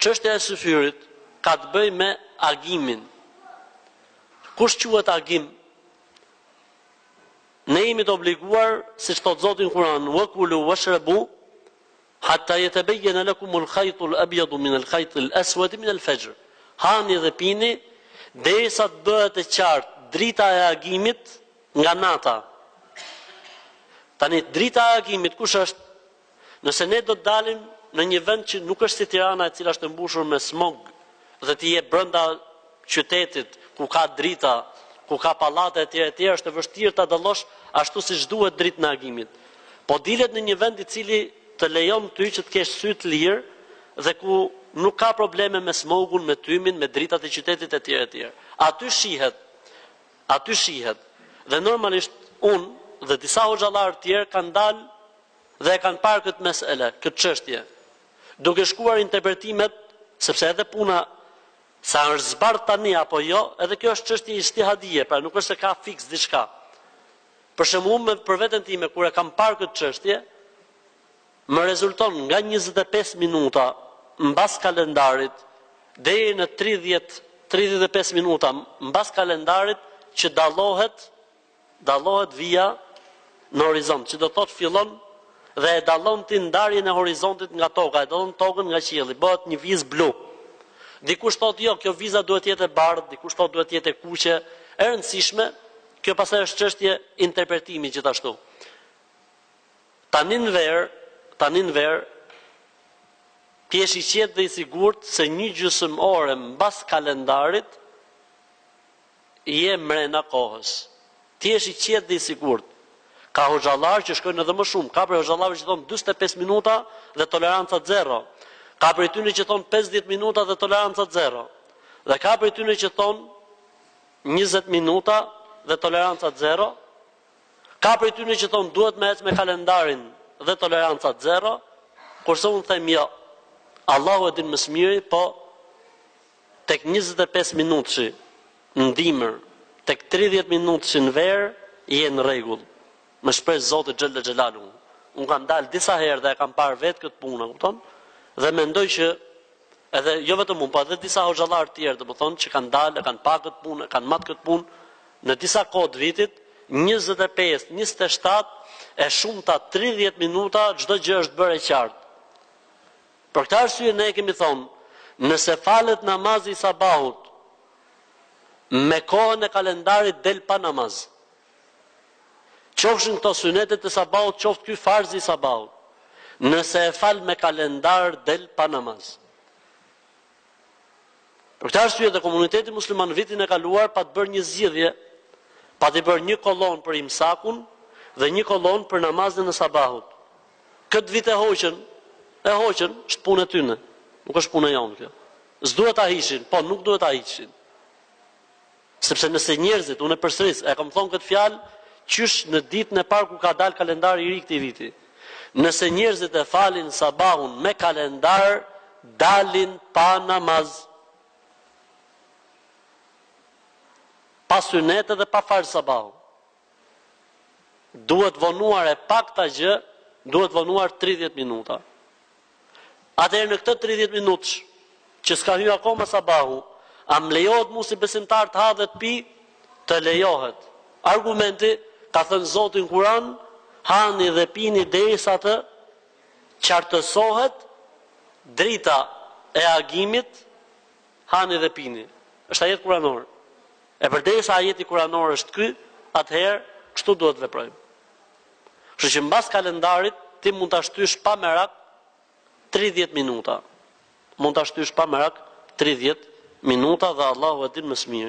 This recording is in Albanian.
Çështja e syfyrit ka të bëjë me agimin. Kush quhet agim? Ne jemi të obliguar, siç thotë Zoti në Kur'an, "Wa kulu washrabu hatta yatabayyana lakum al-khaytu al-abyadu min al-khayti al-aswadi min al-fajr." Hani dhe pini derisa të bëhet e qartë drita e agimit nga nata. Tani drita e agimit kush është? Nëse ne do të dalim në një vend që nuk është si Tirana e cila është e mbushur me smog dhe ti je brenda qytetit ku ka drita, ku ka pallate etj etj është e vështirë ta dallosh ashtu siç duhet dritën e agimit. Po dilet në një vend i cili të lejon ty që të kesh sy të lirë dhe ku nuk ka probleme me smogun, me tymin, me dritat e qytetit etj etj. Aty shihet. Aty shihet. Dhe normalisht unë dhe disa hoxhallarë të tjerë kanë dalë dhe e kanë parë këtë mesele, këtë çështje, duke shkuar interpretimet, sepse edhe puna sa është zbardhë tani apo jo, edhe kjo është çështje ixhtihadije, pra nuk është se ka fiks diçka. Për shembull, unë për veten time kur e kam parë këtë çështje, më rezulton nga njëzet e pesë minuta mbas kalendarit deri në tridhjetë, tridhjetë e pesë minuta mbas kalendarit që dallohet Dallohet vija në horizont, që do të thotë fillon dhe e dallon ti ndarjen e horizontit nga toka, e dallon tokën nga qielli, bëhet një vizë blu. Dikush thotë jo, kjo viza duhet të jetë e bardhë, dikush thotë duhet të jetë e kuqe, e rëndësishme, kjo pastaj është çështje interpretimi gjithashtu. Tani në verë, tani në verë, ti jesh i qetë dhe i sigurt se një gjysmë ore mbas kalendarit Je mrena kohës. Ti jesh i qetë dhe i sigurt. Ka hoxhallarë që shkojnë edhe më shumë. Ka prej hoxhallarve që thonë dyzet e pesë minuta dhe toleranca zero. Ka prej tyne që thonë pesëdhjetë minuta dhe toleranca zero. Dhe ka prej tyne që thonë njëzet minuta dhe toleranca zero. Ka prej tyne që thonë duhet me ecë me kalendarin dhe toleranca zero. Kurse unë them jo. Allahu e din më së miri, po tek njëzet e pesë minutëshi në dimër tek tridhjetë minutëshi në verë je në rregull me shpresë Zoti xhelle xhelaluhu unë kam dalë disa herë dhe e kam parë vetë këtë punë e kupton dhe mendoj që edhe jo vetëm unë po edhe disa hoxhallarë të tjerë domethënë që kanë dalë e kanë pa këtë punë e kanë mat këtë punë në disa kohë të vitit njëzet e pesë njëzet e shtatë e shumta tridhjetë minuta çdo gjë është bërë e qartë Për këtë arsye ne kemi thonë, nëse falet namazi i sabahut me kohën e kalendarit del pa namaz. Qofshin këto synetet e sabahut, qoftë ky farzi i sabahut. Nëse e fal me kalendar del pa namaz. Për këtë arsye dhe komuniteti musliman vitin e kaluar pat bërë një zgjidhje, pat bërë një kolonë për imsakun dhe një kolonë për namazin e sabahut. Këtë vit e hoqën, e hoqën, është punë e tyne, nuk është punë e jonë kjo. S'duhet ta hiqshin, po nuk duhet ta hiqshin. Sepse nëse njerëzit, unë e përsëris, e kam thonë këtë fjalë qysh në ditën e parë kur ka dalë kalendari i ri i këtij viti, nëse njerëzit e falin sabahun me kalendar, dalin pa namaz, pa synete dhe pa falë sabahun. Duhet vonuar e pakta gjë, duhet vonuar tridhjetë minuta. Atëherë në këtë tridhjetëminutësh, që s'ka hyrë akoma sabahu, a më lejohet mua si besimtar të ha dhe të pi? Të lejohet. Argumenti, ka thënë Zoti në Kur'an, Hani dhe pini derisa të qartësohet drita e agimit Hani dhe pini. Është ajet kuranor. E përderisa ajeti kuranor është ky, atëherë kështu duhet të veprojmë. Kështu që mbas kalendarit ti mund ta shtysh pa merak 30 minuta. Mund ta shtysh pa merak 30 minuta dhe Allahu e din më së miri.